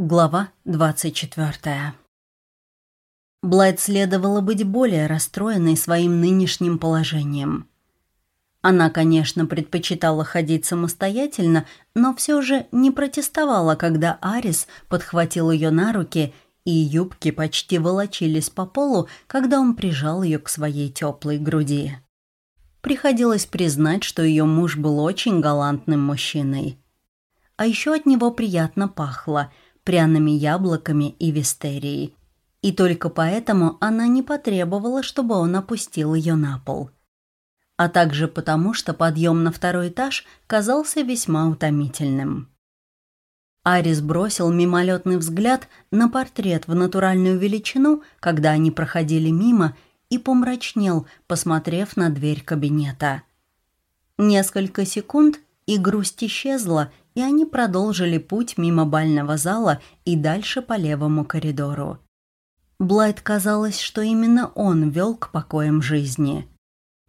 Глава 24. Блайт следовало быть более расстроенной своим нынешним положением. Она, конечно, предпочитала ходить самостоятельно, но все же не протестовала, когда Арис подхватил ее на руки, и юбки почти волочились по полу, когда он прижал ее к своей теплой груди. Приходилось признать, что ее муж был очень галантным мужчиной. А еще от него приятно пахло – пряными яблоками и вистерией. И только поэтому она не потребовала, чтобы он опустил ее на пол. А также потому, что подъем на второй этаж казался весьма утомительным. Арис бросил мимолетный взгляд на портрет в натуральную величину, когда они проходили мимо, и помрачнел, посмотрев на дверь кабинета. Несколько секунд, и грусть исчезла, и они продолжили путь мимо бального зала и дальше по левому коридору. Блайт казалось, что именно он вел к покоям жизни.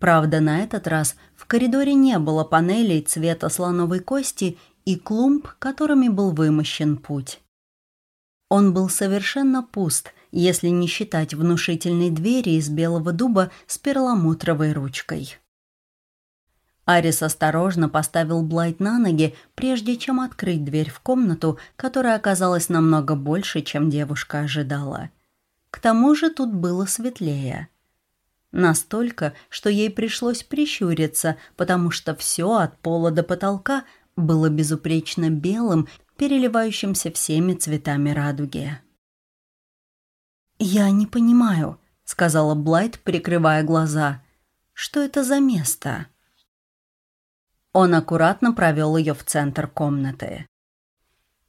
Правда, на этот раз в коридоре не было панелей цвета слоновой кости и клумб, которыми был вымощен путь. Он был совершенно пуст, если не считать внушительной двери из белого дуба с перламутровой ручкой. Арис осторожно поставил Блайт на ноги, прежде чем открыть дверь в комнату, которая оказалась намного больше, чем девушка ожидала. К тому же тут было светлее. Настолько, что ей пришлось прищуриться, потому что все от пола до потолка было безупречно белым, переливающимся всеми цветами радуги. «Я не понимаю», — сказала Блайт, прикрывая глаза. «Что это за место?» Он аккуратно провел ее в центр комнаты.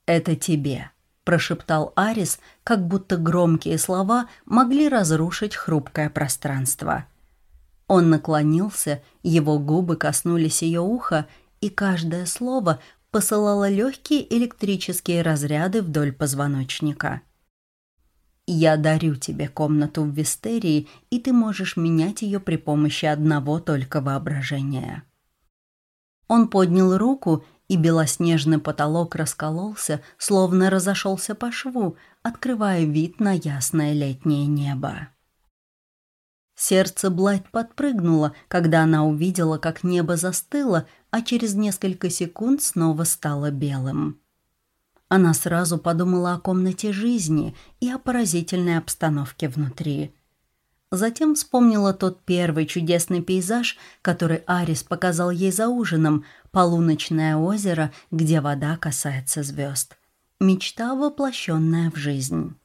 «Это тебе», – прошептал Арис, как будто громкие слова могли разрушить хрупкое пространство. Он наклонился, его губы коснулись ее уха, и каждое слово посылало легкие электрические разряды вдоль позвоночника. «Я дарю тебе комнату в Вистерии, и ты можешь менять ее при помощи одного только воображения». Он поднял руку, и белоснежный потолок раскололся, словно разошелся по шву, открывая вид на ясное летнее небо. Сердце Блайт подпрыгнуло, когда она увидела, как небо застыло, а через несколько секунд снова стало белым. Она сразу подумала о комнате жизни и о поразительной обстановке внутри. Затем вспомнила тот первый чудесный пейзаж, который Арис показал ей за ужином, полуночное озеро, где вода касается звезд. Мечта, воплощенная в жизнь.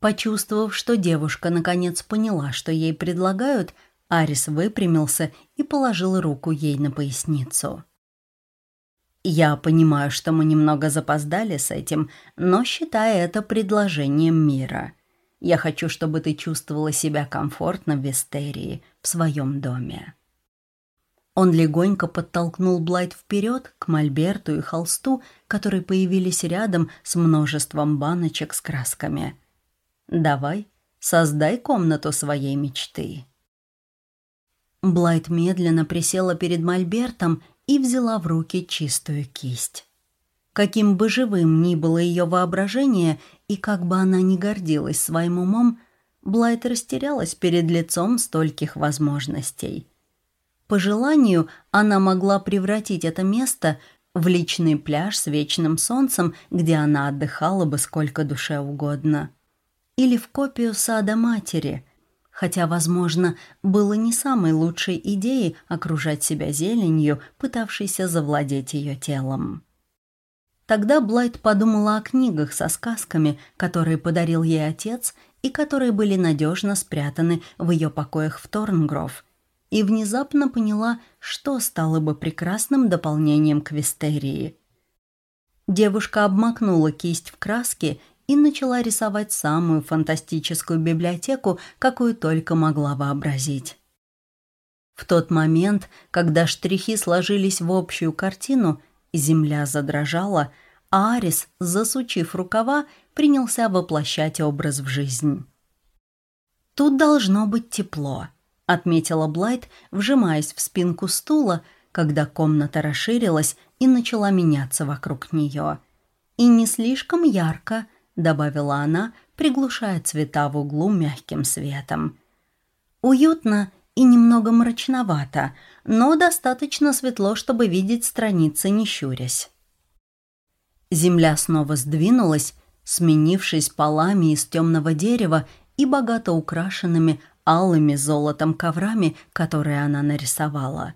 Почувствовав, что девушка наконец поняла, что ей предлагают, Арис выпрямился и положил руку ей на поясницу. «Я понимаю, что мы немного запоздали с этим, но считаю это предложением мира», я хочу, чтобы ты чувствовала себя комфортно в Вестерии, в своем доме». Он легонько подтолкнул Блайт вперед к мольберту и холсту, которые появились рядом с множеством баночек с красками. «Давай, создай комнату своей мечты». Блайт медленно присела перед мольбертом и взяла в руки чистую кисть. Каким бы живым ни было ее воображение, и как бы она ни гордилась своим умом, Блайт растерялась перед лицом стольких возможностей. По желанию она могла превратить это место в личный пляж с вечным солнцем, где она отдыхала бы сколько душе угодно. Или в копию сада матери, хотя, возможно, было не самой лучшей идеей окружать себя зеленью, пытавшейся завладеть ее телом. Тогда Блайт подумала о книгах со сказками, которые подарил ей отец и которые были надежно спрятаны в ее покоях в Торнгров, и внезапно поняла, что стало бы прекрасным дополнением к Вистерии. Девушка обмакнула кисть в краски и начала рисовать самую фантастическую библиотеку, какую только могла вообразить. В тот момент, когда штрихи сложились в общую картину, Земля задрожала, а Арис, засучив рукава, принялся воплощать образ в жизнь. «Тут должно быть тепло», — отметила Блайт, вжимаясь в спинку стула, когда комната расширилась и начала меняться вокруг нее. И не слишком ярко, добавила она, приглушая цвета в углу мягким светом. Уютно и немного мрачновато, но достаточно светло, чтобы видеть страницы, не щурясь. Земля снова сдвинулась, сменившись полами из темного дерева и богато украшенными алыми золотом коврами, которые она нарисовала.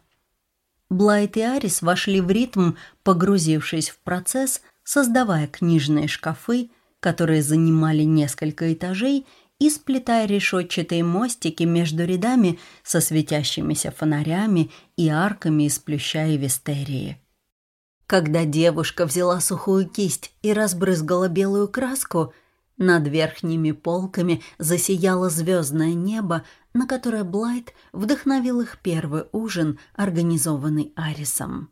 Блайт и Арис вошли в ритм, погрузившись в процесс, создавая книжные шкафы, которые занимали несколько этажей, и сплетая решетчатые мостики между рядами со светящимися фонарями и арками из плюща и вистерии. Когда девушка взяла сухую кисть и разбрызгала белую краску, над верхними полками засияло звездное небо, на которое Блайт вдохновил их первый ужин, организованный Арисом.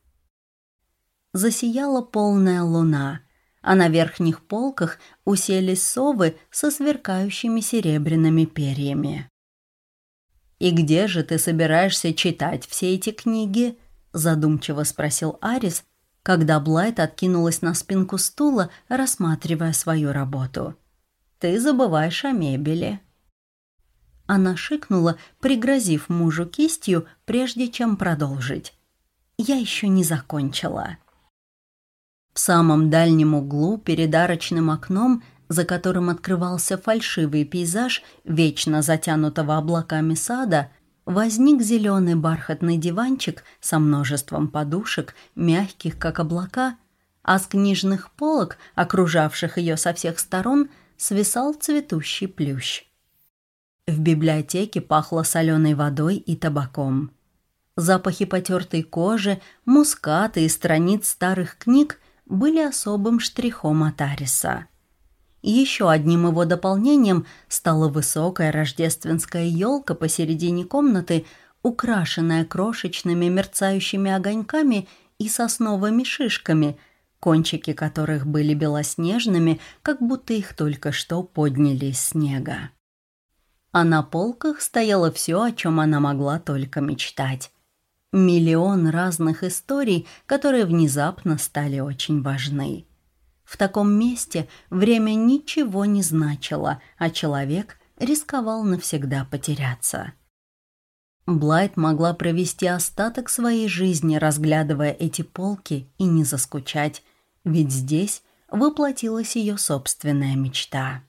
Засияла полная луна, а на верхних полках уселись совы со сверкающими серебряными перьями. «И где же ты собираешься читать все эти книги?» – задумчиво спросил Арис, когда Блайт откинулась на спинку стула, рассматривая свою работу. «Ты забываешь о мебели». Она шикнула, пригрозив мужу кистью, прежде чем продолжить. «Я еще не закончила». В самом дальнем углу, перед арочным окном, за которым открывался фальшивый пейзаж вечно затянутого облаками сада, возник зеленый бархатный диванчик со множеством подушек, мягких, как облака, а с книжных полок, окружавших ее со всех сторон, свисал цветущий плющ. В библиотеке пахло соленой водой и табаком. Запахи потертой кожи, муската и страниц старых книг были особым штрихом от Ариса. Еще одним его дополнением стала высокая рождественская елка посередине комнаты, украшенная крошечными мерцающими огоньками и сосновыми шишками, кончики которых были белоснежными, как будто их только что подняли из снега. А на полках стояло все, о чем она могла только мечтать. Миллион разных историй, которые внезапно стали очень важны. В таком месте время ничего не значило, а человек рисковал навсегда потеряться. Блайт могла провести остаток своей жизни, разглядывая эти полки, и не заскучать, ведь здесь воплотилась ее собственная мечта.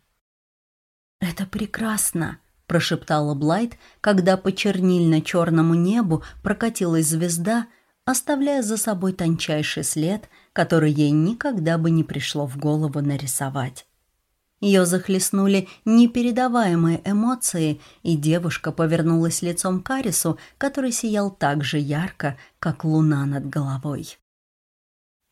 «Это прекрасно», – прошептала Блайт, когда по чернильно-черному небу прокатилась звезда – оставляя за собой тончайший след, который ей никогда бы не пришло в голову нарисовать. Ее захлестнули непередаваемые эмоции, и девушка повернулась лицом к Арису, который сиял так же ярко, как луна над головой.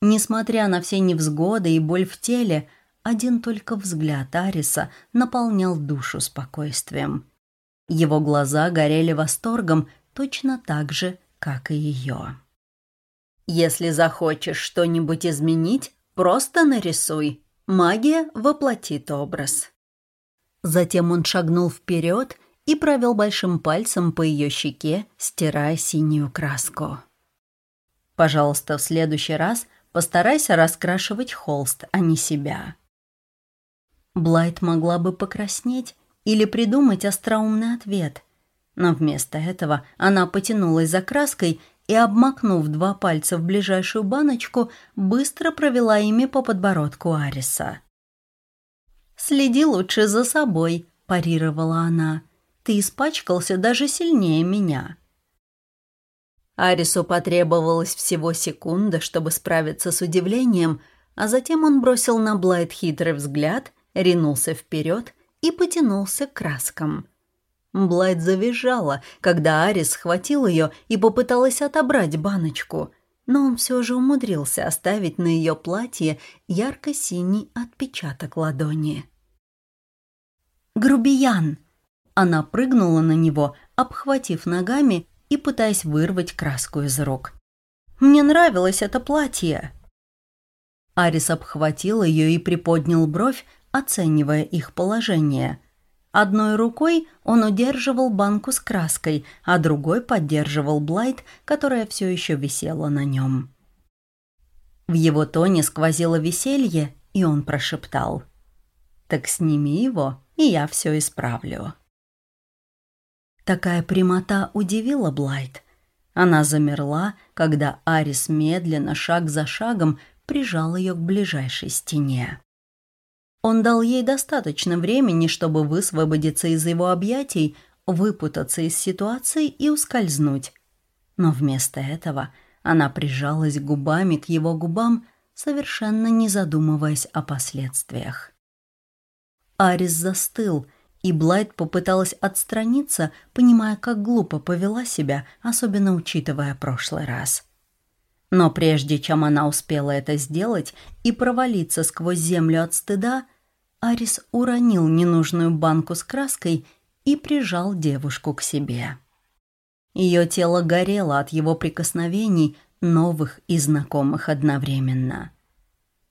Несмотря на все невзгоды и боль в теле, один только взгляд Ариса наполнял душу спокойствием. Его глаза горели восторгом точно так же, как и ее. Если захочешь что-нибудь изменить, просто нарисуй. Магия воплотит образ. Затем он шагнул вперед и провел большим пальцем по ее щеке, стирая синюю краску. Пожалуйста, в следующий раз постарайся раскрашивать холст, а не себя. Блайт могла бы покраснеть или придумать остроумный ответ, но вместо этого она потянулась за краской и, обмакнув два пальца в ближайшую баночку, быстро провела ими по подбородку Ариса. «Следи лучше за собой», – парировала она. «Ты испачкался даже сильнее меня». Арису потребовалось всего секунда, чтобы справиться с удивлением, а затем он бросил на Блайт хитрый взгляд, ринулся вперед и потянулся к краскам – Блайт завизжала, когда Арис схватил ее и попыталась отобрать баночку, но он все же умудрился оставить на ее платье ярко-синий отпечаток ладони. «Грубиян!» Она прыгнула на него, обхватив ногами и пытаясь вырвать краску из рук. «Мне нравилось это платье!» Арис обхватил ее и приподнял бровь, оценивая их положение – Одной рукой он удерживал банку с краской, а другой поддерживал Блайт, которая все еще висела на нем. В его тоне сквозило веселье и он прошептал «Так сними его, и я все исправлю». Такая прямота удивила Блайт. Она замерла, когда Арис медленно, шаг за шагом, прижал ее к ближайшей стене. Он дал ей достаточно времени, чтобы высвободиться из его объятий, выпутаться из ситуации и ускользнуть. Но вместо этого она прижалась губами к его губам, совершенно не задумываясь о последствиях. Арис застыл, и Блайт попыталась отстраниться, понимая, как глупо повела себя, особенно учитывая прошлый раз. Но прежде чем она успела это сделать и провалиться сквозь землю от стыда, Арис уронил ненужную банку с краской и прижал девушку к себе. Ее тело горело от его прикосновений, новых и знакомых одновременно.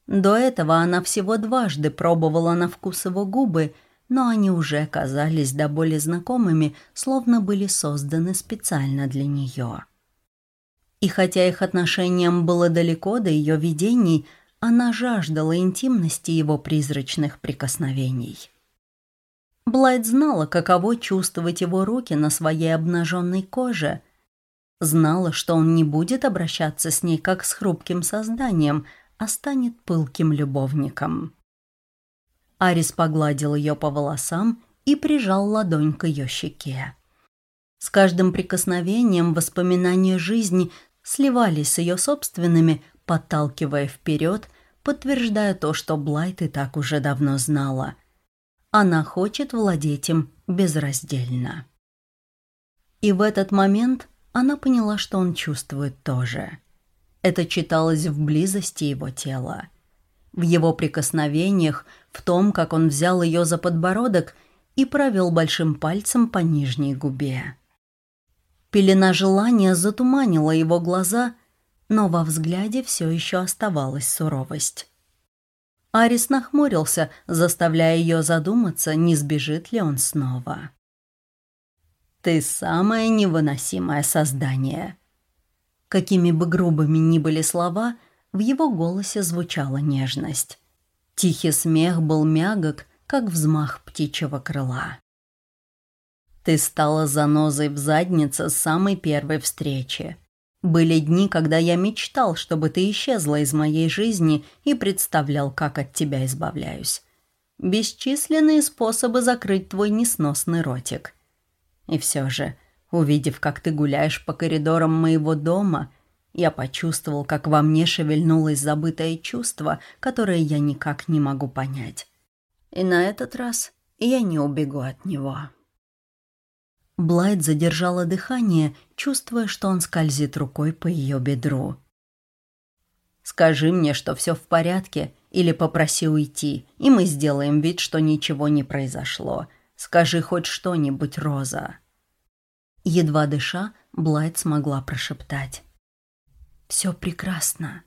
До этого она всего дважды пробовала на вкус его губы, но они уже казались до боли знакомыми, словно были созданы специально для нее. И хотя их отношениям было далеко до ее видений, она жаждала интимности его призрачных прикосновений. Блайт знала, каково чувствовать его руки на своей обнаженной коже. Знала, что он не будет обращаться с ней как с хрупким созданием, а станет пылким любовником. Арис погладил ее по волосам и прижал ладонь к ее щеке. С каждым прикосновением воспоминания жизни сливались с ее собственными, подталкивая вперед, подтверждая то, что Блайт и так уже давно знала – она хочет владеть им безраздельно. И в этот момент она поняла, что он чувствует тоже. Это читалось в близости его тела. В его прикосновениях, в том, как он взял ее за подбородок и провел большим пальцем по нижней губе. Пелена желания затуманила его глаза, но во взгляде все еще оставалась суровость. Арис нахмурился, заставляя ее задуматься, не сбежит ли он снова. «Ты самое невыносимое создание». Какими бы грубыми ни были слова, в его голосе звучала нежность. Тихий смех был мягок, как взмах птичьего крыла. «Ты стала занозой в заднице с самой первой встречи. Были дни, когда я мечтал, чтобы ты исчезла из моей жизни и представлял, как от тебя избавляюсь. Бесчисленные способы закрыть твой несносный ротик. И все же, увидев, как ты гуляешь по коридорам моего дома, я почувствовал, как во мне шевельнулось забытое чувство, которое я никак не могу понять. И на этот раз я не убегу от него». Блайт задержала дыхание, чувствуя, что он скользит рукой по ее бедру. «Скажи мне, что все в порядке, или попроси уйти, и мы сделаем вид, что ничего не произошло. Скажи хоть что-нибудь, Роза». Едва дыша, Блайт смогла прошептать. «Все прекрасно».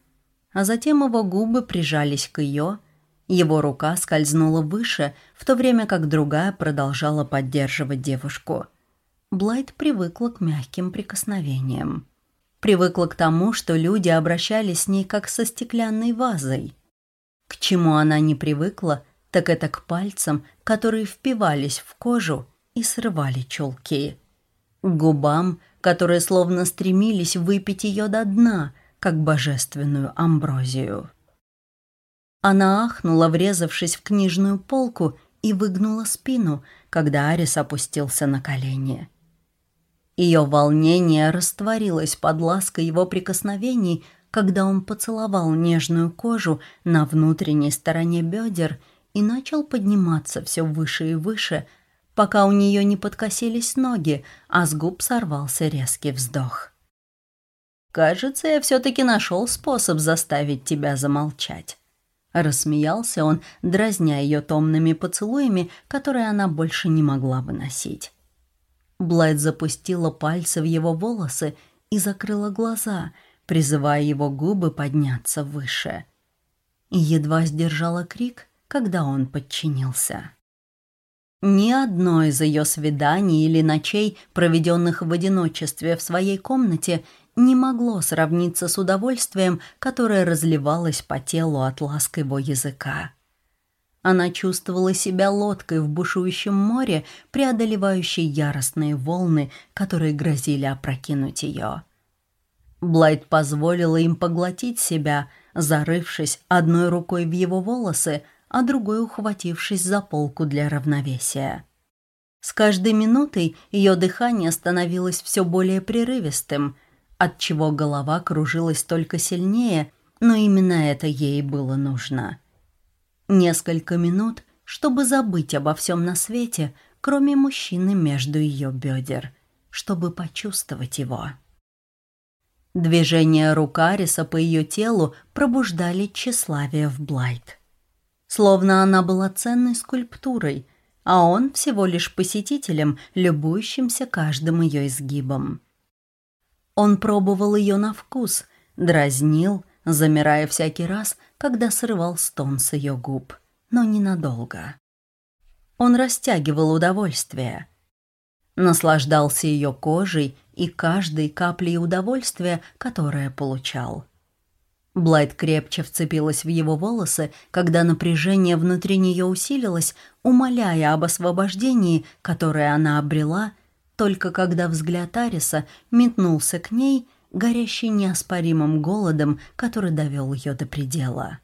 А затем его губы прижались к ее, его рука скользнула выше, в то время как другая продолжала поддерживать девушку – Блайт привыкла к мягким прикосновениям. Привыкла к тому, что люди обращались с ней как со стеклянной вазой. К чему она не привыкла, так это к пальцам, которые впивались в кожу и срывали чулки. К губам, которые словно стремились выпить ее до дна, как божественную амброзию. Она ахнула, врезавшись в книжную полку, и выгнула спину, когда Арис опустился на колени. Ее волнение растворилось под лаской его прикосновений, когда он поцеловал нежную кожу на внутренней стороне бедер и начал подниматься все выше и выше, пока у нее не подкосились ноги, а с губ сорвался резкий вздох. «Кажется, я все-таки нашел способ заставить тебя замолчать». Рассмеялся он, дразня ее томными поцелуями, которые она больше не могла выносить. Блайт запустила пальцы в его волосы и закрыла глаза, призывая его губы подняться выше. Едва сдержала крик, когда он подчинился. Ни одно из ее свиданий или ночей, проведенных в одиночестве в своей комнате, не могло сравниться с удовольствием, которое разливалось по телу от ласк его языка. Она чувствовала себя лодкой в бушующем море, преодолевающей яростные волны, которые грозили опрокинуть ее. Блайт позволила им поглотить себя, зарывшись одной рукой в его волосы, а другой ухватившись за полку для равновесия. С каждой минутой ее дыхание становилось все более прерывистым, отчего голова кружилась только сильнее, но именно это ей было нужно. Несколько минут, чтобы забыть обо всем на свете, кроме мужчины между ее бедер, чтобы почувствовать его. Движения рук Ариса по ее телу пробуждали тщеславие в Блайт. Словно она была ценной скульптурой, а он всего лишь посетителем, любующимся каждым ее изгибом. Он пробовал ее на вкус, дразнил, замирая всякий раз, когда срывал стон с ее губ, но ненадолго. Он растягивал удовольствие, наслаждался ее кожей и каждой каплей удовольствия, которое получал. Блайт крепче вцепилась в его волосы, когда напряжение внутри нее усилилось, умоляя об освобождении, которое она обрела, только когда взгляд Ариса метнулся к ней, горящий неоспоримым голодом, который довел ее до предела.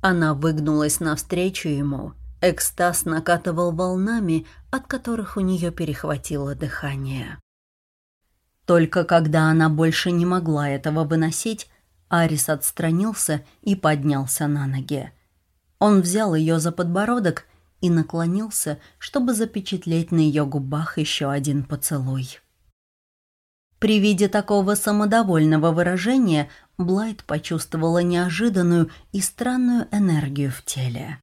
Она выгнулась навстречу ему. Экстаз накатывал волнами, от которых у нее перехватило дыхание. Только когда она больше не могла этого выносить, Арис отстранился и поднялся на ноги. Он взял ее за подбородок и наклонился, чтобы запечатлеть на ее губах еще один поцелуй. При виде такого самодовольного выражения Блайт почувствовала неожиданную и странную энергию в теле.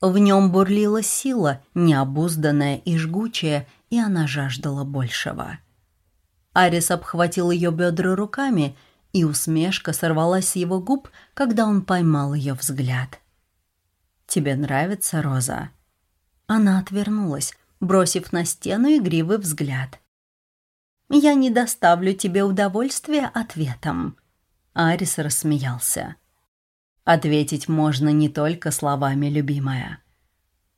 В нем бурлила сила, необузданная и жгучая, и она жаждала большего. Арис обхватил ее бедра руками – и усмешка сорвалась с его губ, когда он поймал ее взгляд. «Тебе нравится, Роза?» Она отвернулась, бросив на стену игривый взгляд. «Я не доставлю тебе удовольствия ответом». Арис рассмеялся. «Ответить можно не только словами, любимая».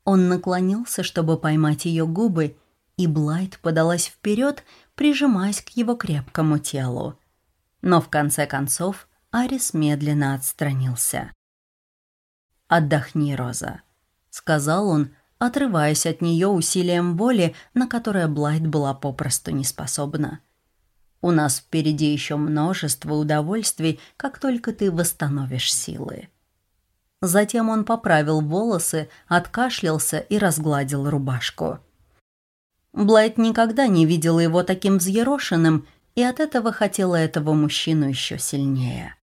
Он наклонился, чтобы поймать ее губы, и Блайт подалась вперед, прижимаясь к его крепкому телу. Но в конце концов Арис медленно отстранился. «Отдохни, Роза», — сказал он, отрываясь от нее усилием воли, на которое Блайт была попросту не способна. «У нас впереди еще множество удовольствий, как только ты восстановишь силы». Затем он поправил волосы, откашлялся и разгладил рубашку. Блайт никогда не видела его таким взъерошенным и от этого хотела этого мужчину еще сильнее.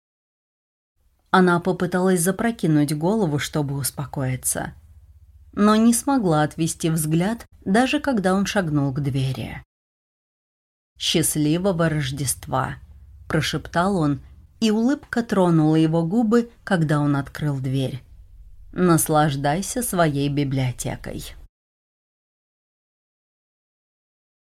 Она попыталась запрокинуть голову, чтобы успокоиться, но не смогла отвести взгляд, даже когда он шагнул к двери. «Счастливого Рождества!» – прошептал он, и улыбка тронула его губы, когда он открыл дверь. «Наслаждайся своей библиотекой».